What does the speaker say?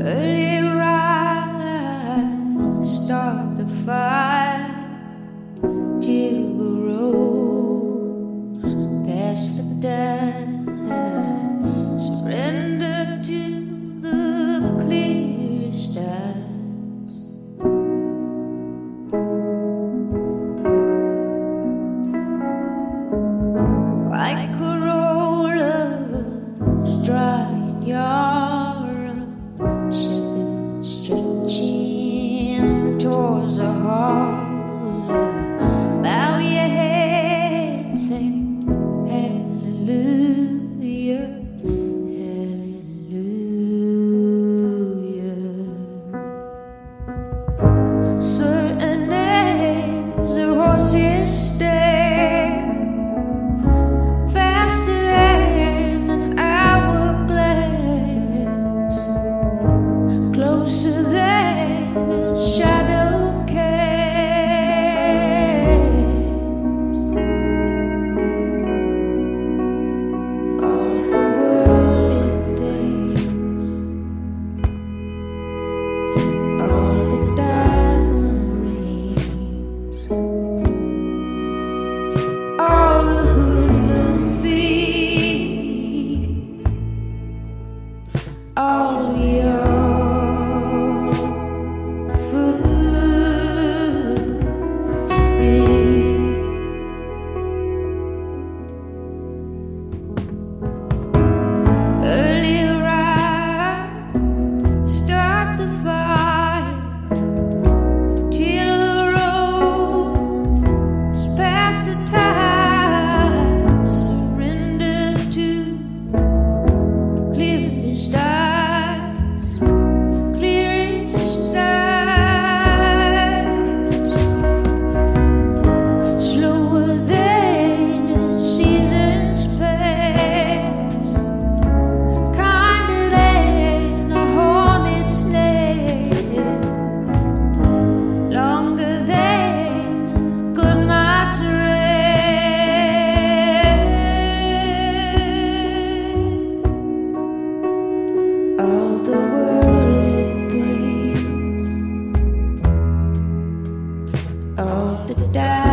Early rise, start the fire till the rose past the dawn. Surrender to the clear stars. Like Oh, da da da.